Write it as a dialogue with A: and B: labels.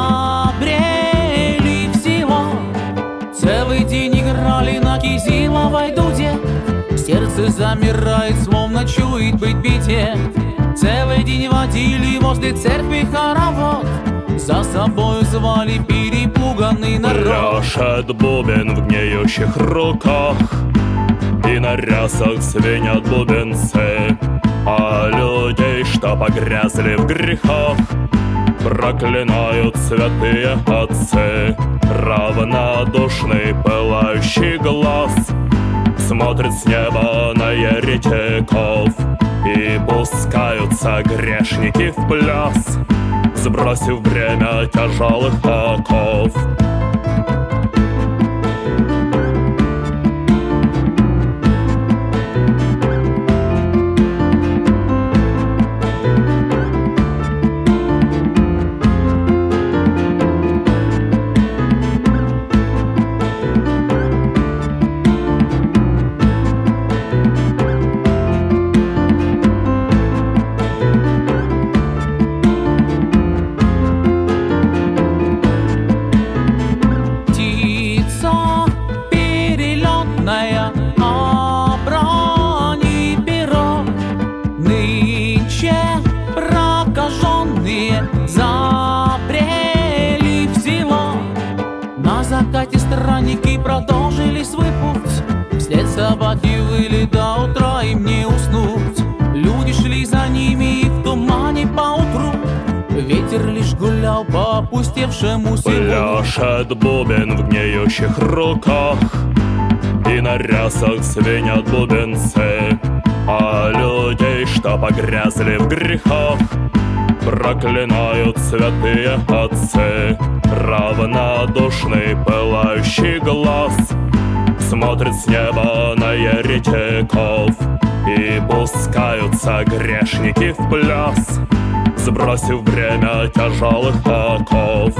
A: обрели всего. Целый день играли на кизиловой дуде, Сердце замирает, словно чует быть бите. Целый день водили возле церкви хоровод, За собой звали перепуганный народ.
B: Рашет бубен в гниющих руках, И на рясах звенят бубенцы, А людей, что погрязли в грехах, Проклинают святые отцы. Равнодушный пылающий глаз Смотрит с неба на еретиков. И пускаются грешники в пляс Сбросив бремя тяжелых оков
A: Закате странники продолжили свой путь. Вслед собаки выли до утра им не уснуть. Люди шли за ними и в тумане поутру. Ветер лишь гулял по опустевшему селу.
B: Пляшет бубен в гниющих руках И на рясах звенят бубенцы. А людей, что погрязли в грехах Проклинают святые отцы. Равнодушный пылающий глаз Смотрит с неба на еретиков. И пускаются грешники в пляс Сбросив бремя тяжелых оков